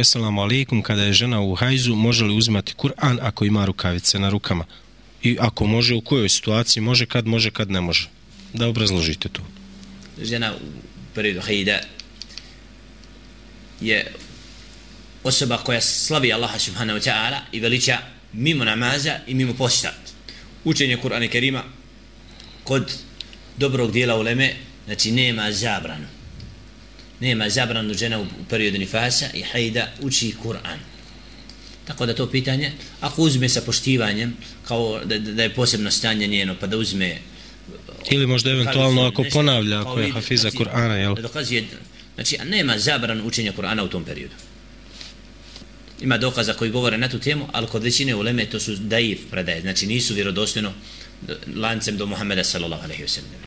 Esalamu alaikum, kada je žena u hajzu, može li uzimati Kur'an ako ima rukavice na rukama? I ako može, u kojoj situaciji može, kad može, kad ne može? Da obrazložite to. Žena u periodu hajda je osoba koja slavi Allaha subhanahu wa ta'ala i veliča mimo namaza i mimo posta. Učenje Kur'ana Kerima kod dobrog dijela uleme, znači nema zabranu nema zabranu žena u periodu nifasa i hajda uči Kur'an. Tako da to pitanje, ako uzme sa poštivanjem, kao da, da je posebno stanje njeno, pa da uzme... Ili možda eventualno ako nešto, ponavlja, ako je hafiza znači, Kur'ana, jel? Da dokazuje, znači, nema zabranu učenja Kur'ana u tom periodu. Ima dokaza koji govore na tu temu, ali kod većine uleme to su daif predaje, znači nisu vjerodostojno lancem do Muhammeda sallallahu alaihi wa sallam.